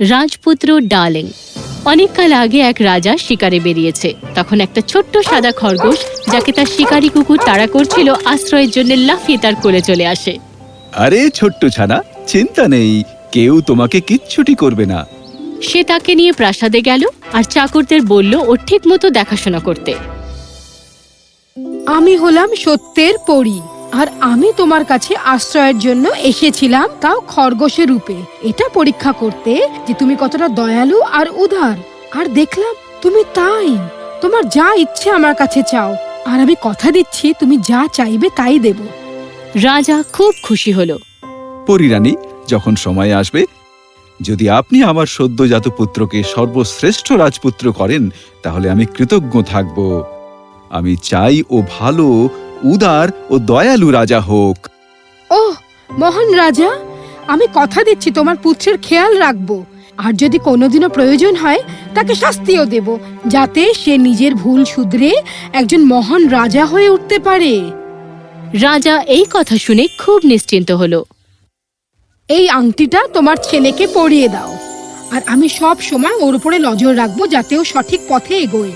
রাজপুত্র ডার্লিং অনেককাল আগে এক রাজা শিকারে বেরিয়েছে। তখন একটা ছোট্ট সাদা খরগোশ যাকে তার শিকারী কুকুর তাড়া করছিল আশ্রয়ের জন্য লাফিয়ে তার কোলে চলে আসে। আরে ছোট্ট ছানা চিন্তা নেই। কেউ তোমাকে কিচ্ছুটি করবে না। সে তাকে নিয়ে প্রাসাদে গেল আর চাকরদের বলল ও ঠিক মতো দেখাশোনা করতে। আমি হলাম সত্যের পরী। আর আমি তোমার কাছে আশ্রয়ের জন্য এসেছিলাম তাও খরগোশের রূপে। এটা পরীক্ষা করতে যে তুমি কতটা দয়ালু আর উদার। আর দেখলাম তুমি তাই। তোমার যা ইচ্ছে আমার কাছে চাও। আর আমি কথা দিচ্ছি তুমি যা চাইবে তাই দেব। রাজা খুব খুশি হল। পরিরানী যখন সময় আসবে যদি আপনি আমার সদ্যজাত পুত্রকে সর্বশ্রেষ্ঠ রাজপুত্র করেন তাহলে আমি কৃতজ্ঞ থাকব। আমি চাই ও ভালো উদার ও দয়ালু রাজা হোক। ওহ মহান রাজা আমি কথা দিচ্ছি তোমার পুত্রের খেয়াল রাখব। আর যদি কোনোদিনও প্রয়োজন হয় তাকে শাস্তিও দেব যাতে সে নিজের ভুল শুধরে একজন মহান রাজা হয়ে উঠতে পারে। রাজা এই কথা শুনে খুব নিশ্চিন্ত হলো। এই আংটিটা তোমার ছেলেকে পরিয়ে দাও আর আমি সব সময় ওর উপরে নজর রাখব যাতে ও সঠিক পথে এগোয়।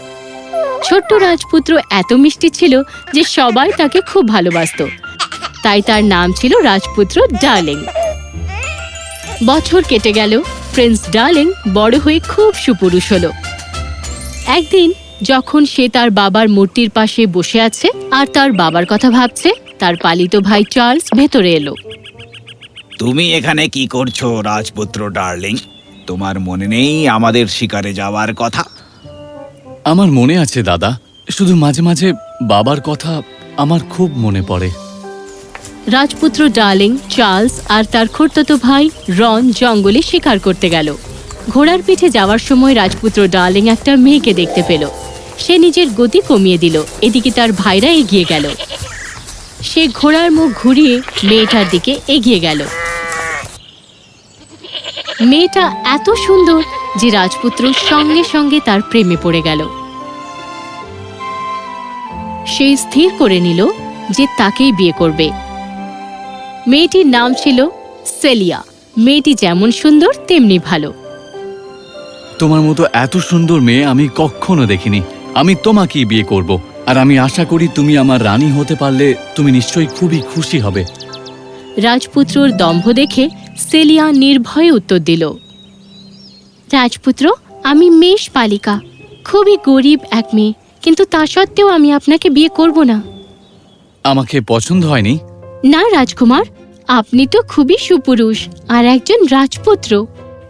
ছোট্ট রাজপুত্র এত মিষ্টি ছিল যে সবাই তাকে খুব ভালোবাসতো। তাই তার নাম ছিল রাজপুত্র ডার্লিং। বছর কেটে গেল, প্রিন্স ডার্লিং বড় হয়ে খুব সুপুরুষ হলো। একদিন যখন সে তার বাবার মূর্তির পাশে বসে আছে আর তার বাবার কথা ভাবছে, তার পালিত ভাই চার্লস ভেতরে এলো। তুমি এখানে কি করছ রাজপুত্র ডার্লিং? তোমার মনে নেই আমাদের শিকারে যাওয়ার কথা? আমার মনে আছে, দাদা। শুধু মাঝে মাঝে বাবার কথা আমার খুব মনে পড়ে। রাজপুত্র ডার্লিং, চার্লস আর তার খুড়তো ভাই রন জঙ্গলে শিকার করতে গেল। ঘোড়ার পিঠে যাওয়ার সময় রাজপুত্র ডার্লিং একটা মেয়েকে দেখতে পেল। সে নিজের গতি কমিয়ে দিল, এদিকে তার ভাইরা এগিয়ে গেল। সে ঘোড়ার মুখ ঘুরিয়ে মেয়েটার দিকে এগিয়ে গেল। মেয়েটা এত সুন্দর যে রাজপুত্র সঙ্গে সঙ্গে তার প্রেমে পড়ে গেল। সে স্থির করে নিল যে তাকেই বিয়ে করবে। মেয়েটির নাম ছিল সেলিয়া। মেয়েটি যেমন সুন্দর তেমনি ভালো। তোমার মতো এত সুন্দর মেয়ে আমি কখনো দেখিনি। আমি তোমাকেই বিয়ে করব। আর আমি আশা করি তুমি আমার রানী হতে পারলে তুমি নিশ্চয়ই খুবই খুশি হবে। রাজপুত্রর দম্ভ দেখে সেলিয়া নির্ভয়ে উত্তর দিল রাজপুত্র আমি মেষ পালিকা খুবই গরিব এক মেয়ে। কিন্তু তা সত্ত্বেও আমি আপনাকে বিয়ে করব না। আমাকে পছন্দ হয়নি? না রাজকুমার আপনি তো খুবই সুপুরুষ আর একজন রাজপুত্র।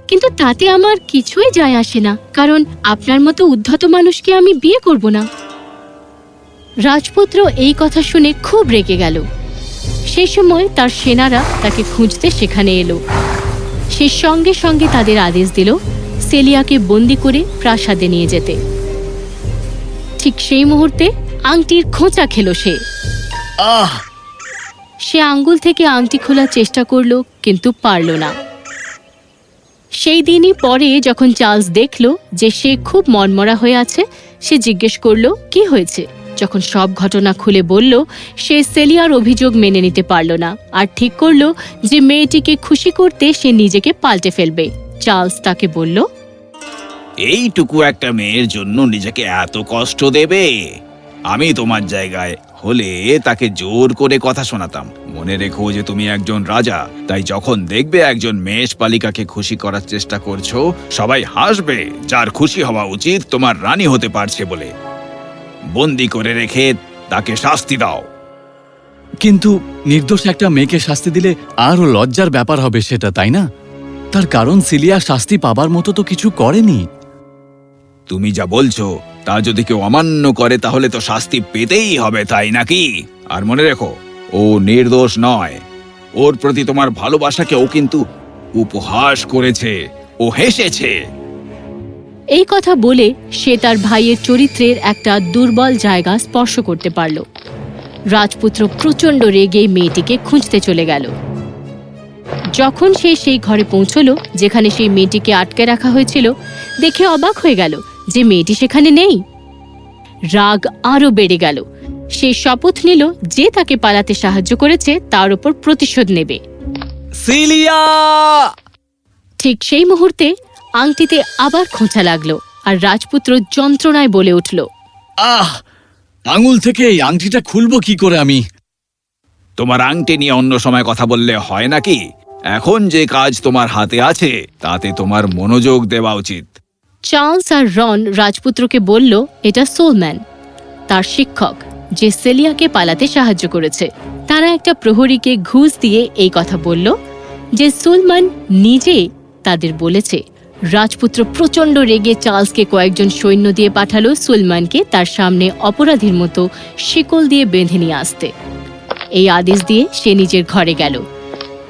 কিন্তু তাতে আমার কিছুই যায় আসে না কারণ আপনার মতো উদ্ধত মানুষকে আমি বিয়ে করব না। রাজপুত্র এই কথা শুনে খুব রেগে গেল। সেই সময় তার সেনারা তাকে খুঁজতে সেখানে এলো। সে সঙ্গে সঙ্গে তাদের আদেশ দিল সেলিয়াকে বন্দি করে প্রাসাদে নিয়ে যেতে। ঠিক সেই মুহূর্তে আংটির খোঁচা খেল সে। আহ! সে আঙ্গুল থেকে আংটি খোলার চেষ্টা করল কিন্তু পারল না। সেই দিনই পরে যখন চার্লস দেখল যে সে খুব মনমরা হয়ে আছে সে জিজ্ঞেস করল কি হয়েছে? যখন সব ঘটনা খুলে বলল সে সেলিয়ার অভিযোগ মেনে নিতে পারল না আর ঠিক করল যে মেয়েটিকে খুশি করতে সে নিজেকে পাল্টে ফেলবে। চার্লস তাকে বলল এইটুকু একটা মেয়ের জন্য নিজেকে এত কষ্ট দেবে? আমি তোমার জায়গায় হলে তাকে জোর করে কথা শোনাতাম। মনে রেখো যে তুমি একজন রাজা, তাই যখন দেখবে একজন মেষ পালিকাকে খুশি করার চেষ্টা করছ, সবাই হাসবে, যার খুশি হওয়া উচিত তোমার রানী হতে পারছে বলে। বন্দি করে রেখে তাকে শাস্তি দাও। কিন্তু নির্দোষ একটা মেয়েকে শাস্তি দিলে আরও লজ্জার ব্যাপার হবে সেটা, তাই না? তার কারণ সিলিয়া শাস্তি পাবার মতো তো কিছু করেনি। তুমি যা বলছো, তা যদি কেউ অমান্য করে, তাহলে তো শাস্তি পেতেই হবে, তাই নাকি? আর মনে রেখো, ও নির্দোষ নয়। ওর প্রতি তোমার ভালোবাসাকে ও কিন্তু উপহাস করেছে, ও হেসেছে। এই কথা বলে সে তার ভাইয়ের চরিত্রের একটা দুর্বল জায়গা স্পর্শ করতে পারল। রাজপুত্র প্রচণ্ড রেগে মেয়েটিকে খুঁজতে চলে গেল। যখন সে সেই ঘরে পৌঁছলো, যেখানে সেই মেয়েটিকে আটকে রাখা হয়েছিল, দেখে অবাক হয়ে গেল। যে মেয়েটি সেখানে নেই। রাগ আরও বেড়ে গেল। সে শপথ নিল যে তাকে পালাতে সাহায্য করেছে তার উপর প্রতিশোধ নেবে। সিলিয়া! ঠিক সেই মুহূর্তে আংটিতে আবার খোঁচা লাগল আর রাজপুত্র যন্ত্রণায় বলে উঠল আহ! আঙুল থেকে এই আংটিটা খুলবো কি করে আমি? তোমার আংটি নিয়ে অন্য সময় কথা বললে হয় নাকি? এখন যে কাজ তোমার হাতে আছে তাতে তোমার মনোযোগ দেওয়া উচিত। চার্লস আর রন রাজপুত্রকে বলল, এটা সোলম্যান, তার শিক্ষক, যে সেলিয়াকে পালাতে সাহায্য করেছে। তারা একটা প্রহরীকে ঘুষ দিয়ে এই কথা বলল, যে সুলমান নিজে তাদের বলেছে, রাজপুত্র প্রচণ্ড রেগে চার্লসকে কয়েকজন সৈন্য দিয়ে পাঠালো সুলমানকে তার সামনে অপরাধীর মতো শিকল দিয়ে বেঁধে নিয়ে আসতে। এই আদেশ দিয়ে সে নিজের ঘরে গেল।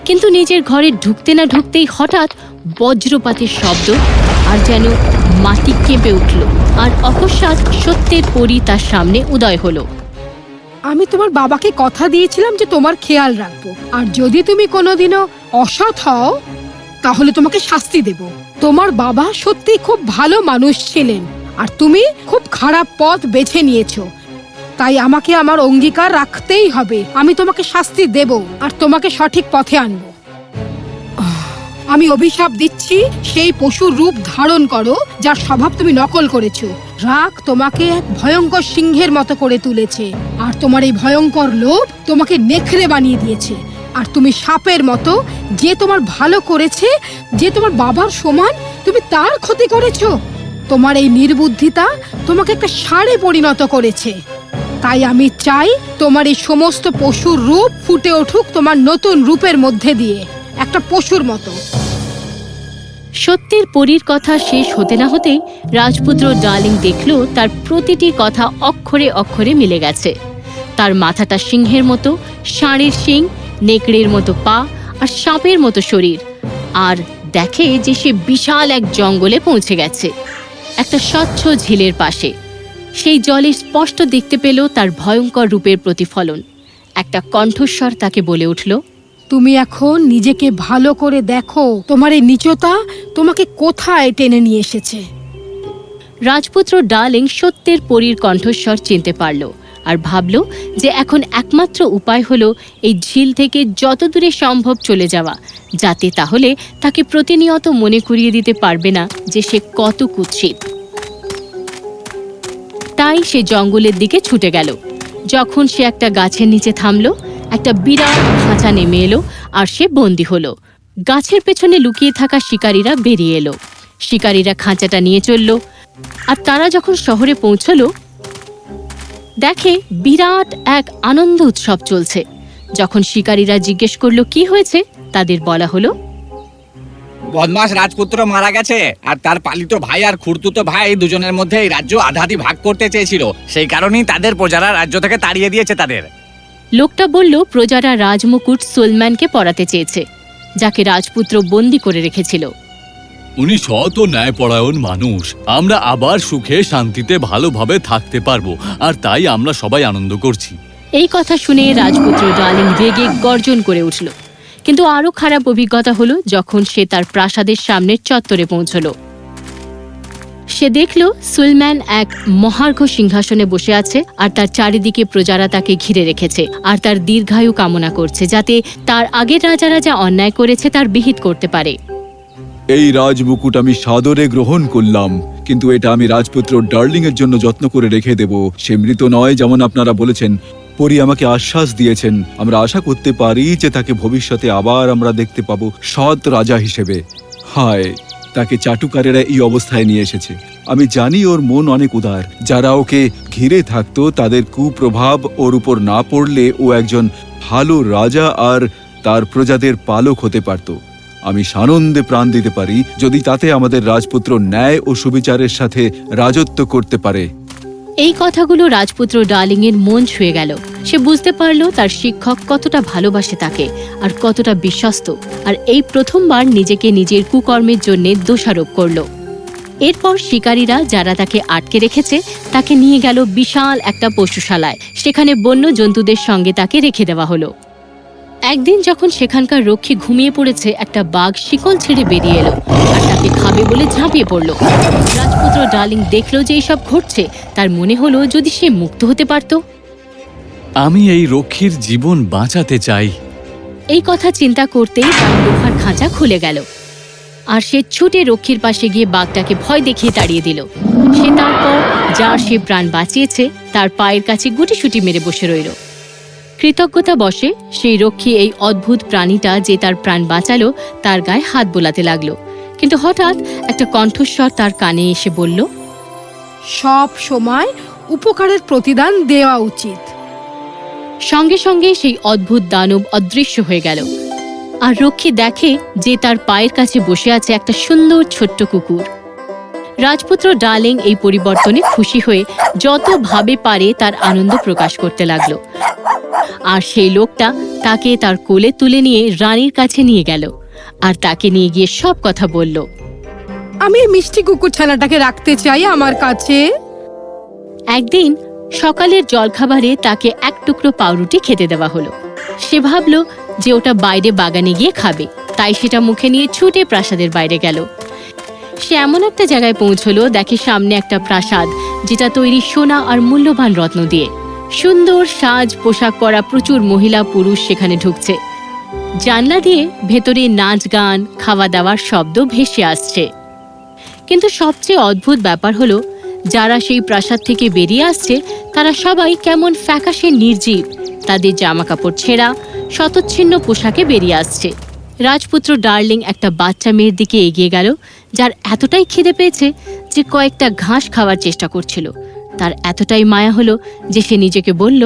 কিন্তু নিজের ঘরে ঢুকতে না ঢুকতেই হঠাৎ বজ্রপাতের শব্দ আর যেন মাটি কেঁপে উঠল। আর অকস্মাৎ সত্যের পরি তার সামনে উদয় হলো। আমি তোমার বাবাকে কথা দিয়েছিলাম যে তোমার খেয়াল রাখব। আর যদি তুমি কোনোদিনও অসৎ হও, তাহলে তোমাকে শাস্তি দেব। তোমার বাবা সত্যি খুব ভালো মানুষ ছিলেন আর তুমি খুব খারাপ পথ বেছে নিয়েছো। তাই আমাকে আমার অঙ্গীকার রাখতেই হবে। আমি তোমাকে শাস্তি দেব আর তোমাকে সঠিক পথে আনব। আমি অভিশাপ দিচ্ছি, সেই পশুর রূপ ধারণ করো, যার স্বভাব তুমি নকল করেছ। রাগ তোমাকে এক ভয়ঙ্কর সিংহের মতো করে তুলেছে। আর তোমার এই ভয়ঙ্কর লোভ তোমাকে নেখড়ে বানিয়ে দিয়েছে। আর তুমি সাপের মতো যে তোমার ভালো করেছে, যে তোমার বাবার সমান, তুমি তার ক্ষতি করেছ। তোমার এই নির্বুদ্ধিতা তোমাকে একটা সারে পরিণত করেছে। তাই আমি চাই তোমার এই সমস্ত পশুর রূপ ফুটে উঠুক তোমার নতুন রূপের মধ্যে দিয়ে, একটা পশুর মতো। সত্যের পরীর কথা শেষ হতে না হতেই রাজপুত্র ডার্লিং দেখল তার প্রতিটি কথা অক্ষরে অক্ষরে মিলে গেছে। তার মাথাটা সিংহের মতো, ষাঁড়ের শিং, নেকড়ের মতো পা আর সাপের মতো শরীর। আর দেখে যে সে বিশাল এক জঙ্গলে পৌঁছে গেছে। একটা স্বচ্ছ ঝিলের পাশে। সেই জলে স্পষ্ট দেখতে পেল তার ভয়ঙ্কর রূপের প্রতিফলন। একটা কণ্ঠস্বর তাকে বলে উঠল তুমি এখন নিজেকে ভালো করে দেখো। তোমার এই নিচতা তোমাকে কোথায় টেনে নিয়ে এসেছে? রাজপুত্র ডার্লিং সত্যের পরীর কণ্ঠস্বর চিনতে পারল আর ভাবল যে এখন একমাত্র উপায় হলো এই ঝিল থেকে যত দূরে সম্ভব চলে যাওয়া, যাতে তাহলে তাকে প্রতিনিয়ত মনে করিয়ে দিতে পারবে না যে সে কত কুৎসিত। তাই সে জঙ্গলের দিকে ছুটে গেল। যখন সে একটা গাছের নিচে থামল একটা বিরাট খাঁচা নেমে এলো, আর সে বন্দী হলো। গাছের পেছনে লুকিয়ে থাকা শিকারীরা বেরিয়ে এলো। শিকারীরা খাঁচাটা নিয়ে চলল, আর তারা যখন শহরে পৌঁছলো, দেখে বিরাট এক আনন্দ উৎসব চলছে। যখন শিকারীরা জিজ্ঞেস করল, কি হয়েছে? তাদের বলা হলো বদমাস রাজপুত্র মারা গেছে, আর তার পালিত ভাই আর খুড়তুতো ভাই দুজনের মধ্যে এই রাজ্য আধাআধি ভাগ করতে চেয়েছিল। সেই কারণেই তাদের প্রজারা রাজ্য থেকে তাড়িয়ে দিয়েছে তাদের। লোকটা বলল প্রজারা রাজমুকুট সোলম্যানকে পড়াতে চেয়েছে যাকে রাজপুত্র বন্দি করে রেখেছিল। উনি সৎ ও ন্যায়পরায়ণ মানুষ। আমরা আবার সুখে শান্তিতে ভালোভাবে থাকতে পারব আর তাই আমরা সবাই আনন্দ করছি। এই কথা শুনে রাজপুত্র ডার্লিং রেগে গর্জন করে উঠল। কিন্তু আরও খারাপ অভিজ্ঞতা হলো যখন সে তার প্রাসাদের সামনের চত্বরে পৌঁছল। সে দেখল সুলম্যান এক মহার্ঘ সিংহাসনে বসে আছে আর তার চারিদিকে প্রজারা তাকে ঘিরে রেখেছে আর তার দীর্ঘায়ু কামনা করছে যাতে তার আগের রাজারা যা অন্যায় করেছে তার বিহিত করতে পারে। এই রাজমুকুট আমি সাদরে গ্রহণ করলাম, কিন্তু এটা আমি রাজপুত্র ডার্লিং এর জন্য যত্ন করে রেখে দেব। সে মৃত নয় যেমন আপনারা বলেছেন, পরি আমাকে আশ্বাস দিয়েছেন। আমরা আশা করতে পারি যে তাকে ভবিষ্যতে আবার আমরা দেখতে পাবো সৎ রাজা হিসেবে। হায়, তাকে চাটুকারেরা এই অবস্থায় নিয়ে এসেছে। আমি জানি ওর মন অনেক উদার। যারা ওকে ঘিরে থাকতো, তাদের কুপ্রভাব ওর উপর না পড়লে ও একজন ভালো রাজা আর তার প্রজাদের পালক হতে পারত। আমি সানন্দে প্রাণ দিতে পারি, যদি তাতে আমাদের রাজপুত্র ন্যায় ও সুবিচারের সাথে রাজত্ব করতে পারে। এই কথাগুলো রাজপুত্র ডার্লিংয়ের মন ছুঁয়ে গেল। সে বুঝতে পারল তার শিক্ষক কতটা ভালোবাসে তাকে আর কতটা বিশ্বস্ত। আর এই প্রথমবার নিজেকে নিজের কুকর্মের জন্য দোষারোপ করল। এরপর শিকারীরা যারা তাকে আটকে রেখেছে তাকে নিয়ে গেল বিশাল একটা পশুশালায়। সেখানে বন্য জন্তুদের সঙ্গে তাকে রেখে দেওয়া হলো। একদিন যখন সেখানকার রক্ষী ঘুমিয়ে পড়েছে একটা বাঘ শিকল ছেড়ে বেরিয়ে এলো আর তাকে খাবে বলে ঝাঁপিয়ে পড়ল। রাজপুত্র ডার্লিং দেখল যে এইসব ঘটছে তার মনে হলো যদি সে মুক্ত হতে পারত। আমি এই রক্ষীর জীবন বাঁচাতে চাই। এই কথা চিন্তা করতেই তার লোহার খাঁচা খুলে গেল। আর সে ছুটে রক্ষীর পাশে গিয়ে বাঘটাকে ভয় দেখিয়ে তাড়িয়ে দিল। সে তারপর যার সে প্রাণ বাঁচিয়েছে তার পায়ের কাছে গুটিসুটি মেরে বসে রইল। কৃতজ্ঞতা বসে সেই রক্ষী এই অদ্ভুত প্রাণীটা যে তার প্রাণ বাঁচালো তার গায়ে হাত বোলাতে লাগল। কিন্তু হঠাৎ একটা কণ্ঠস্বর তার কানে এসে বলল সব সময় উপকারের প্রতিদান দেওয়া উচিত। সঙ্গে সঙ্গে সেই অদ্ভুত দানব অদৃশ্য হয়ে গেল। আর রক্ষী দেখে যে তার পায়ের কাছে বসে আছে একটা সুন্দর ছোট্ট কুকুর। রাজপুত্র ডার্লিং এই পরিবর্তনে খুশি হয়ে যতভাবে পারে তার আনন্দ প্রকাশ করতে লাগল। আর সেই লোকটা তাকে তার কোলে তুলে নিয়ে রানীর কাছে নিয়ে গেল আর তাকে নিয়ে গিয়ে সব কথা বলল। আমি মিষ্টি কুকুর ছানাটাকে রাখতে চাই আমার কাছে। একদিন সকালের জলখাবারে তাকে এক টুকরো পাউরুটি খেতে দেওয়া হলো। সে ভাবল যে ওটা বাইরে বাগানে গিয়ে খাবে। তাই সেটা মুখে নিয়ে ছুটে প্রাসাদের বাইরে গেল। সে এমন একটা জায়গায় পৌঁছলো, দেখে সামনে একটা প্রাসাদ, যেটা তৈরি সোনা আর মূল্যবান রত্ন দিয়ে। সুন্দর সাজ পোশাক পরা প্রচুর মহিলা পুরুষ সেখানে ঢুকছে। জানলা দিয়ে ভেতরে নাচ গান, খাওয়া দাওয়ার শব্দ ভেসে আসছে। কিন্তু সবচেয়ে অদ্ভুত ব্যাপার হলো, যারা সেই প্রাসাদ থেকে বেরিয়ে আসছে, তারা সবাই কেমন ফ্যাকাশে নির্জীব। তাদের জামাকাপড় ছেঁড়া শতচ্ছিন্ন পোশাকে বেরিয়ে আসছে। রাজপুত্র ডার্লিং একটা বাচ্চা মেয়ের দিকে এগিয়ে গেল যার এতটাই খিদে পেয়েছে যে কয়েকটা ঘাস খাওয়ার চেষ্টা করছিল। তার এতটাই মায়া হলো যে সে নিজেকে বলল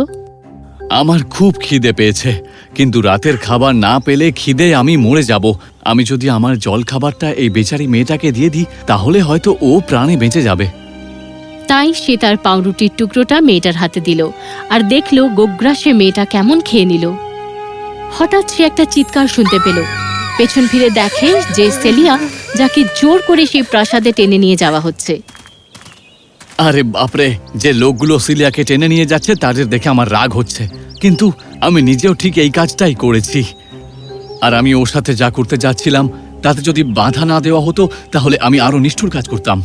আমার খুব খিদে পেয়েছে কিন্তু রাতের খাবার না পেলে খিদে আমি মরে যাব। আমি যদি আমার জল খাবারটা এই বেচারি মেয়েটাকে দিয়ে দিই তাহলে হয়তো ও প্রাণে বেঁচে যাবে। তাই সে তার পাউরুটির টুকরোটা মেয়েটার হাতে দিল আর দেখল গোগ্রাসে মেয়েটা কেমন খেয়ে নিল। হঠাৎ সে একটা চিৎকার শুনতে পেল। পেছন ফিরে দেখে যে সেলিয়া যাকে জোর করে সেই প্রাসাদে টেনে নিয়ে যাওয়া হচ্ছে। আরে বাপরে যে লোকগুলো সিলিয়াকে টেনে নিয়ে যাচ্ছে তাদের দেখে আমার রাগ হচ্ছে। কিন্তু আমি নিজেও ঠিক এই কাজটাই করেছি। আর আমি ওর সাথে যা করতে যাচ্ছিলাম তাতে যদি বাধা না দেওয়া হতো তাহলে আমি আরও নিষ্ঠুর কাজ করতাম।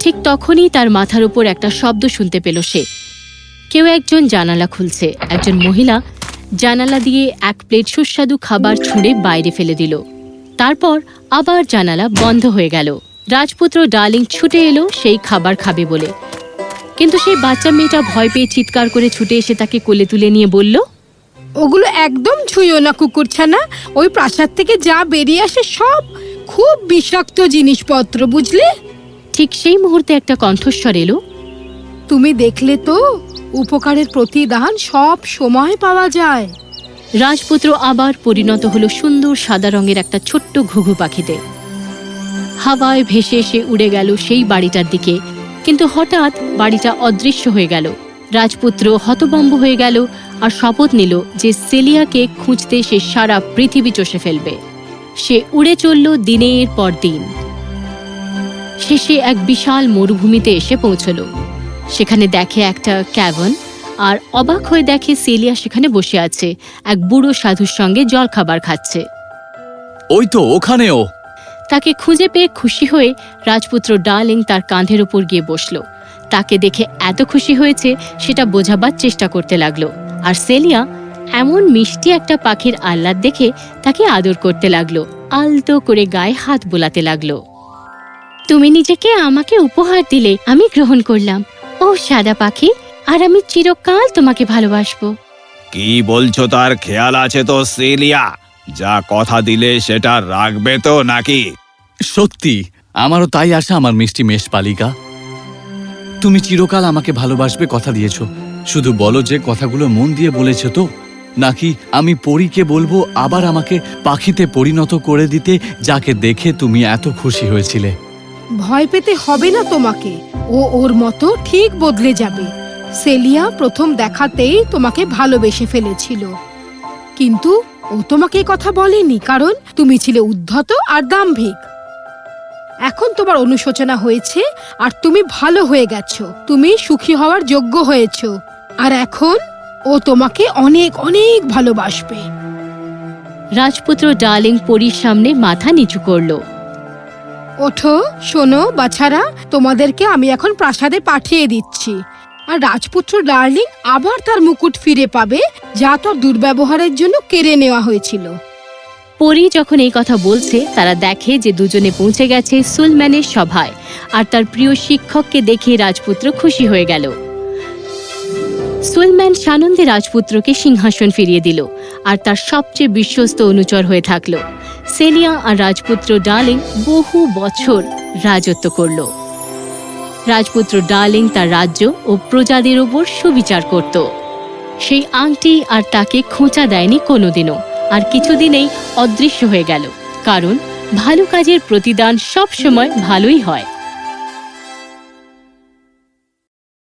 ঠিক তখনই তার মাথার উপর একটা শব্দ শুনতে পেল সে। কেউ একজন জানালা খুলছে একজন মহিলা জানালা দিয়ে এক প্লেট সুস্বাদু খাবার ছুঁড়ে বাইরে ফেলে দিল। তারপর আবার জানালা বন্ধ হয়ে গেল। রাজপুত্র ডার্লিং ছুটে এলো সেই খাবার খাবে বলে। কিন্তু সেই বাচ্চা মেয়েটা ভয় পেয়ে চিৎকার করে ছুটে এসে তাকে কোলে তুলে নিয়ে বলল ওগুলো একদম ছুঁয়ো না কুকুর ছানা ওই প্রাসাদ থেকে যা বেরিয়ে আসে সব খুব বিষাক্ত জিনিসপত্র বুঝলে? ঠিক সেই মুহূর্তে একটা কণ্ঠস্বর এলো তুমি দেখলে তো উপকারের প্রতিদান সব সময় পাওয়া যায়। রাজপুত্র আবার পরিণত হলো সুন্দর সাদা রঙের একটা ছোট্ট ঘুঘু পাখিতে। হাওয়ায় ভেসে এসে উড়ে গেল সেই বাড়িটার দিকে, কিন্তু হঠাৎ বাড়িটা অদৃশ্য হয়ে গেল। রাজপুত্র হতবম্ব হয়ে গেল আর শপথ নিল যে সেলিয়াকে খুঁজতে সে সারা পৃথিবী চষে ফেলবে। সে উড়ে চলল দিনের পর দিন। শেষে এক বিশাল মরুভূমিতে এসে পৌঁছলো। সেখানে দেখে একটা ক্যাভন আর অবাক হয়ে দেখে সেলিয়া সেখানে বসে আছে। এক বুড়ো সাধুর সঙ্গে জল খাবার খাচ্ছে। ওই তো ওখানেও। তাকে খুঁজে পেয়ে খুশি হয়ে রাজপুত্র ডার্লিং তার কাঁধের উপর গিয়ে বসল। তাকে দেখে এত খুশি হয়েছে সেটা বোঝাবার চেষ্টা করতে লাগল। আর সেলিয়া এমন মিষ্টি একটা পাখির আহ্লাদ দেখে তাকে আদর করতে লাগল। আলতো করে গায়ে হাত বোলাতে লাগল। তুমি নিজেকে আমাকে উপহার দিলে আমি গ্রহণ করলাম। ও সাদা পাখি আর আমি চিরকাল তোমাকে ভালোবাসবো। কি বলছো তার খেয়াল আছে তো সেলিয়া? যা কথা দিলে সেটা রাখবে তো নাকি? সত্যি আমারও তাই আশা আমার মিষ্টি মেষ পালিকা। তুমি চিরকাল আমাকে ভালোবাসবে কথা দিয়েছ। শুধু বলো যে কথাগুলো মন দিয়ে বলেছ তো। নাকি আমি পরীকে বলব আবার আমাকে পাখিতে পরিণত করে দিতে যাকে দেখে তুমি এত খুশি হয়েছিলে? ভয় পেতে হবে না তোমাকে। ও ওর মতো ঠিক বদলে যাবে। সেলিয়া প্রথম দেখাতেই তোমাকে ভালোবেসে ফেলেছিল। কিন্তু ও তোমাকে কথা বলেনি, কারণ তুমি ছিলে উদ্ধত আর দাম্ভিক। এখন তোমার অনুশোচনা হয়েছে আর তুমি ভালো হয়ে গেছো। তুমি সুখী হওয়ার যোগ্য হয়েছ। আর এখন ও তোমাকে অনেক অনেক ভালোবাসবে। রাজপুত্র ডার্লিং পরীর সামনে মাথা নিচু করল। ওঠো, শোনো, বাছারা, তোমাদেরকে আমি এখন প্রাসাদে পাঠিয়ে দিচ্ছি। আর রাজপুত্র ডার্লিং আবার তার মুকুট ফিরে পাবে, যা তার দুর্ব্যবহারের জন্য কেড়ে নেওয়া হয়েছিল। পরি যখন এই কথা বলছে, তারা দেখে যে দুজনে পৌঁছে গেছে সুলম্যানের সভায়, আর তার প্রিয় শিক্ষককে দেখে রাজপুত্র খুশি হয়ে গেল। সুলম্যান সানন্দে রাজপুত্রকে সিংহাসন ফিরিয়ে দিল, আর তার সবচেয়ে বিশ্বস্ত অনুচর হয়ে থাকল। সেলিয়া আর রাজপুত্র ডার্লিং বহু বছর রাজত্ব করল। রাজপুত্র ডার্লিং তার রাজ্য ও প্রজাদের ওপর সুবিচার করত। সেই আংটি আর তাকে খোঁচা দেয়নি কোনোদিনও, আর কিছুদিনেই অদৃশ্য হয়ে গেল। কারণ ভালো কাজের প্রতিদান সবসময় ভালোই হয়।